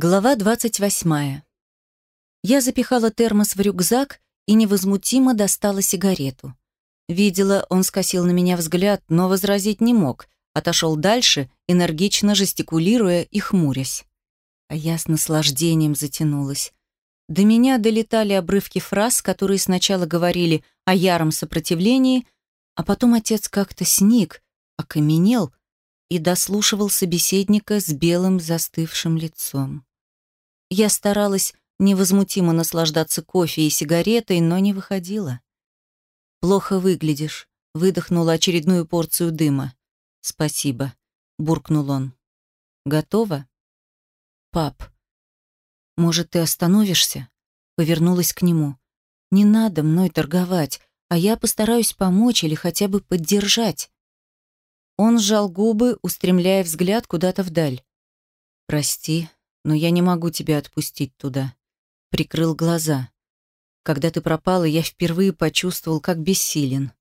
Глава 28. Я запихала термос в рюкзак и невозмутимо достала сигарету. Видела, он скосил на меня взгляд, но возразить не мог, отошел дальше, энергично жестикулируя и хмурясь. А я с наслаждением затянулась. До меня долетали обрывки фраз, которые сначала говорили о яром сопротивлении, а потом отец как-то сник, окаменел и дослушивал собеседника с белым застывшим лицом. Я старалась невозмутимо наслаждаться кофе и сигаретой, но не выходила. «Плохо выглядишь», — выдохнула очередную порцию дыма. «Спасибо», — буркнул он. «Готово?» «Пап, может, ты остановишься?» Повернулась к нему. «Не надо мной торговать, а я постараюсь помочь или хотя бы поддержать». Он сжал губы, устремляя взгляд куда-то вдаль. «Прости, но я не могу тебя отпустить туда». Прикрыл глаза. Когда ты пропала, я впервые почувствовал, как бессилен.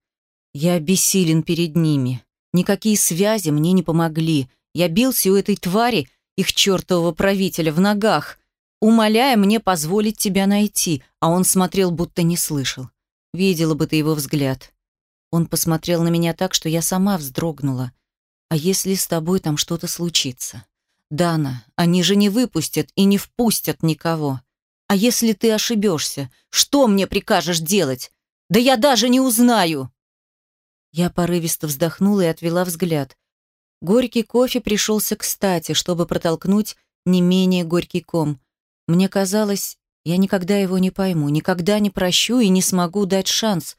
Я бессилен перед ними. Никакие связи мне не помогли. Я бился у этой твари, их чертового правителя, в ногах, умоляя мне позволить тебя найти, а он смотрел, будто не слышал. Видела бы ты его взгляд. Он посмотрел на меня так, что я сама вздрогнула. А если с тобой там что-то случится? Дана, они же не выпустят и не впустят никого. А если ты ошибешься, что мне прикажешь делать? Да я даже не узнаю!» Я порывисто вздохнула и отвела взгляд. Горький кофе пришелся кстати, чтобы протолкнуть не менее горький ком. Мне казалось, я никогда его не пойму, никогда не прощу и не смогу дать шанс.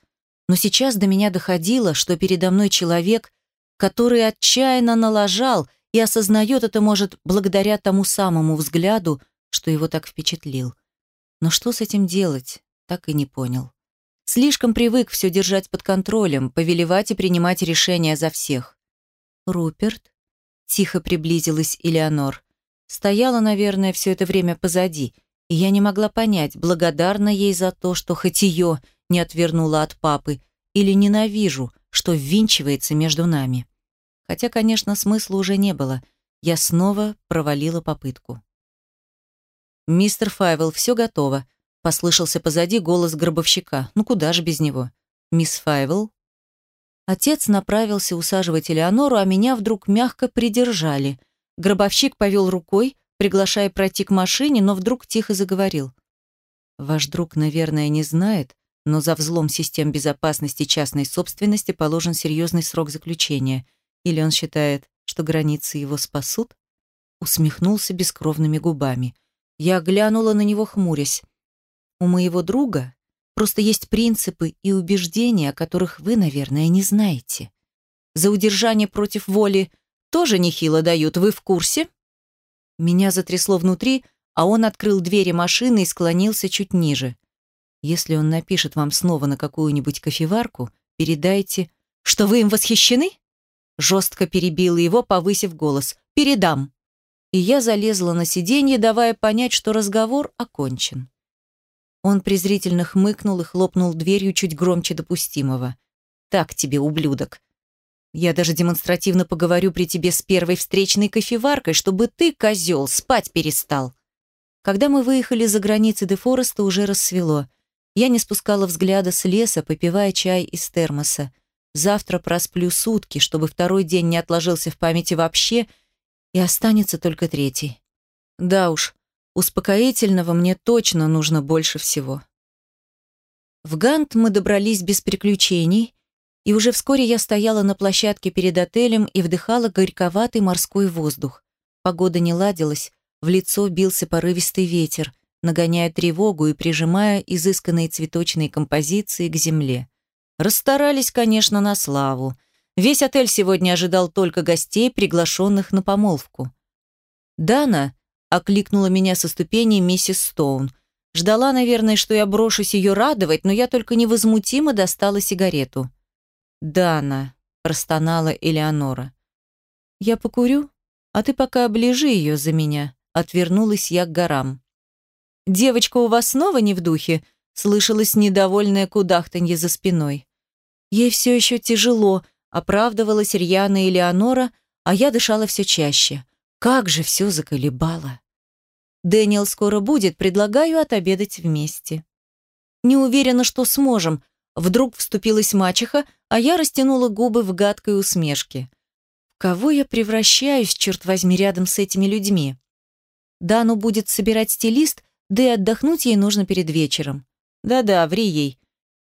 Но сейчас до меня доходило, что передо мной человек, который отчаянно налажал и осознает это, может, благодаря тому самому взгляду, что его так впечатлил. Но что с этим делать, так и не понял. Слишком привык все держать под контролем, повелевать и принимать решения за всех. «Руперт?» — тихо приблизилась Элеонор. Стояла, наверное, все это время позади, и я не могла понять, благодарна ей за то, что хоть ее не отвернула от папы, или ненавижу, что ввинчивается между нами. Хотя, конечно, смысла уже не было. Я снова провалила попытку. «Мистер Файвел, все готово», — послышался позади голос гробовщика. «Ну куда же без него?» «Мисс Файвел?» Отец направился усаживать Элеонору, а меня вдруг мягко придержали. Гробовщик повел рукой, приглашая пройти к машине, но вдруг тихо заговорил. «Ваш друг, наверное, не знает, но за взлом систем безопасности частной собственности положен серьезный срок заключения. Или он считает, что границы его спасут?» Усмехнулся бескровными губами. Я глянула на него, хмурясь. У моего друга просто есть принципы и убеждения, о которых вы, наверное, не знаете. За удержание против воли тоже нехило дают, вы в курсе? Меня затрясло внутри, а он открыл двери машины и склонился чуть ниже. Если он напишет вам снова на какую-нибудь кофеварку, передайте, что вы им восхищены? Жестко перебила его, повысив голос. «Передам» и я залезла на сиденье, давая понять, что разговор окончен. Он презрительно хмыкнул и хлопнул дверью чуть громче допустимого. «Так тебе, ублюдок. Я даже демонстративно поговорю при тебе с первой встречной кофеваркой, чтобы ты, козел, спать перестал». Когда мы выехали за границы Дефореста, уже рассвело. Я не спускала взгляда с леса, попивая чай из термоса. Завтра просплю сутки, чтобы второй день не отложился в памяти вообще – и останется только третий. Да уж, успокоительного мне точно нужно больше всего. В Гант мы добрались без приключений, и уже вскоре я стояла на площадке перед отелем и вдыхала горьковатый морской воздух. Погода не ладилась, в лицо бился порывистый ветер, нагоняя тревогу и прижимая изысканные цветочные композиции к земле. Расстарались, конечно, на славу — Весь отель сегодня ожидал только гостей, приглашенных на помолвку. «Дана», — окликнула меня со ступеней миссис Стоун. Ждала, наверное, что я брошусь ее радовать, но я только невозмутимо достала сигарету. «Дана», — простонала Элеонора. «Я покурю, а ты пока оближи ее за меня», — отвернулась я к горам. «Девочка у вас снова не в духе?» — слышалось недовольное кудахтанье за спиной. «Ей все еще тяжело», Оправдывалась Рьяна Леонора, а я дышала все чаще. Как же все заколебало. Дэниел скоро будет, предлагаю отобедать вместе. Не уверена, что сможем. Вдруг вступилась мачеха, а я растянула губы в гадкой усмешке. В кого я превращаюсь, черт возьми, рядом с этими людьми? Дану будет собирать стилист, да и отдохнуть ей нужно перед вечером. Да-да, ври ей.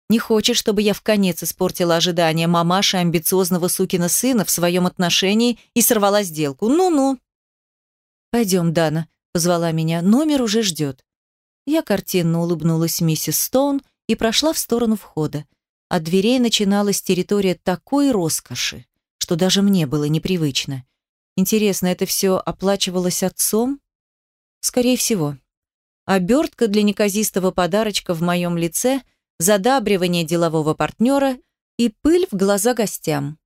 Не хочет, чтобы я в конец испортила ожидания мамаши амбициозного сукина сына в своем отношении и сорвала сделку. Ну-ну. «Пойдем, Дана», — позвала меня, — «номер уже ждет». Я картинно улыбнулась миссис Стоун и прошла в сторону входа. От дверей начиналась территория такой роскоши, что даже мне было непривычно. Интересно, это все оплачивалось отцом? Скорее всего. Обертка для неказистого подарочка в моем лице — задабривание делового партнера и пыль в глаза гостям.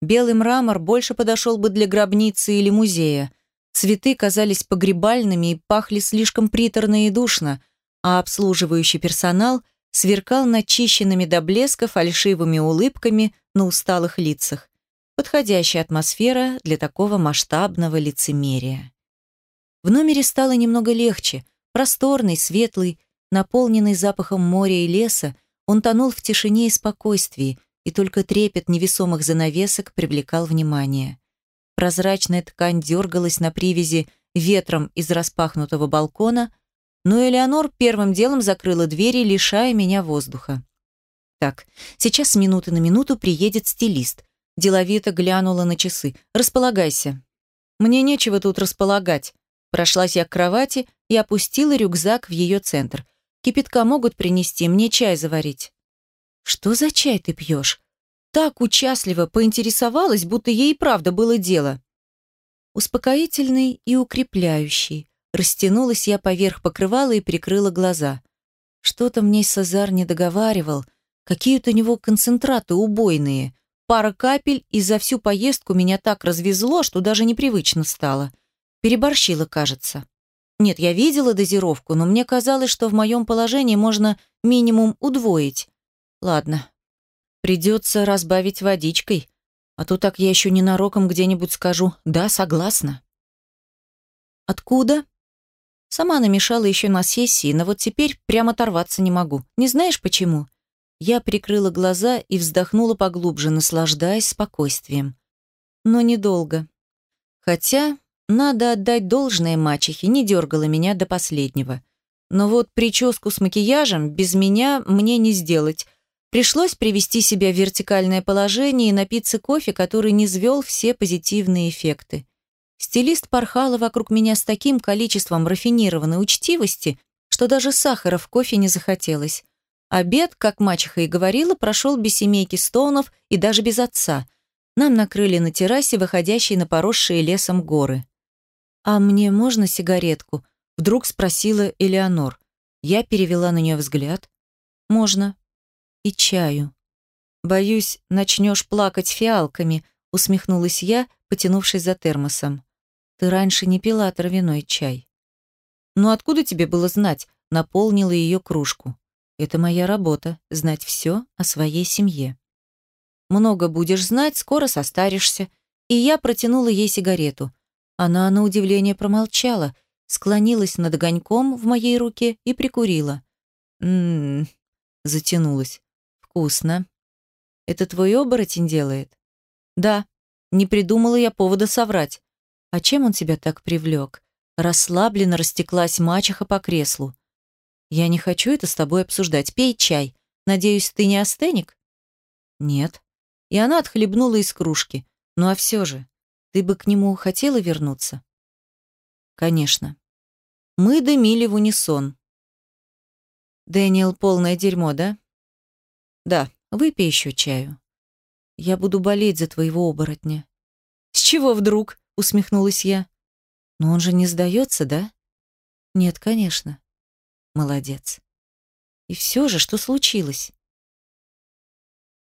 Белый мрамор больше подошел бы для гробницы или музея. Цветы казались погребальными и пахли слишком приторно и душно, а обслуживающий персонал сверкал начищенными до блеска фальшивыми улыбками на усталых лицах. Подходящая атмосфера для такого масштабного лицемерия. В номере стало немного легче, просторный, светлый, Наполненный запахом моря и леса, он тонул в тишине и спокойствии, и только трепет невесомых занавесок привлекал внимание. Прозрачная ткань дергалась на привязи ветром из распахнутого балкона, но Элеонор первым делом закрыла двери, лишая меня воздуха. Так, сейчас с минуты на минуту приедет стилист. Деловито глянула на часы. Располагайся. Мне нечего тут располагать. Прошлась я к кровати и опустила рюкзак в ее центр. Кипятка могут принести, мне чай заварить». «Что за чай ты пьешь?» Так участливо поинтересовалась, будто ей правда было дело. Успокоительный и укрепляющий. Растянулась я поверх покрывала и прикрыла глаза. Что-то мне Сазар не договаривал. Какие-то у него концентраты убойные. Пара капель, и за всю поездку меня так развезло, что даже непривычно стало. Переборщила, кажется. Нет, я видела дозировку, но мне казалось, что в моем положении можно минимум удвоить. Ладно, придется разбавить водичкой, а то так я еще ненароком где-нибудь скажу «да, согласна». Откуда? Сама намешала еще на сессии, но вот теперь прямо оторваться не могу. Не знаешь почему? Я прикрыла глаза и вздохнула поглубже, наслаждаясь спокойствием. Но недолго. Хотя надо отдать должное мачехе, не дергала меня до последнего. Но вот прическу с макияжем без меня мне не сделать. Пришлось привести себя в вертикальное положение и напиться кофе, который не звел все позитивные эффекты. Стилист порхала вокруг меня с таким количеством рафинированной учтивости, что даже сахара в кофе не захотелось. Обед, как мачеха и говорила, прошел без семейки Стоунов и даже без отца. Нам накрыли на террасе, выходящей на поросшие лесом горы. «А мне можно сигаретку?» — вдруг спросила Элеонор. Я перевела на нее взгляд. «Можно. И чаю». «Боюсь, начнешь плакать фиалками», — усмехнулась я, потянувшись за термосом. «Ты раньше не пила травяной чай». «Ну откуда тебе было знать?» — наполнила ее кружку. «Это моя работа — знать все о своей семье». «Много будешь знать, скоро состаришься». И я протянула ей сигарету. Она, на удивление, промолчала, склонилась над огоньком в моей руке и прикурила. «М-м-м», затянулась. «Вкусно. Это твой оборотень делает?» «Да. Не придумала я повода соврать. А чем он тебя так привлек?» Расслабленно растеклась мачеха по креслу. «Я не хочу это с тобой обсуждать. Пей чай. Надеюсь, ты не астеник?» «Нет». И она отхлебнула из кружки. «Ну а все же, ты бы к нему хотела вернуться? Конечно. Мы дымили в унисон. Дэниел полное дерьмо, да? Да, выпей еще чаю. Я буду болеть за твоего оборотня. С чего вдруг? Усмехнулась я. Но он же не сдается, да? Нет, конечно. Молодец. И все же, что случилось?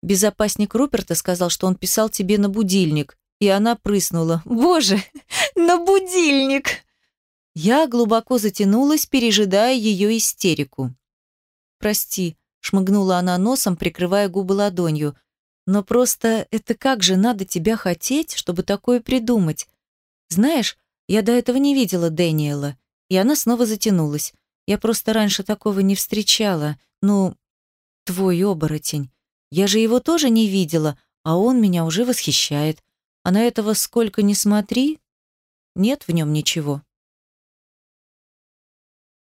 Безопасник Руперта сказал, что он писал тебе на будильник, и она прыснула. «Боже, на будильник!» Я глубоко затянулась, пережидая ее истерику. «Прости», — шмыгнула она носом, прикрывая губы ладонью. «Но просто это как же надо тебя хотеть, чтобы такое придумать? Знаешь, я до этого не видела Дэниела». И она снова затянулась. «Я просто раньше такого не встречала. Ну, твой оборотень. Я же его тоже не видела, а он меня уже восхищает. А на этого сколько ни смотри, нет в нем ничего.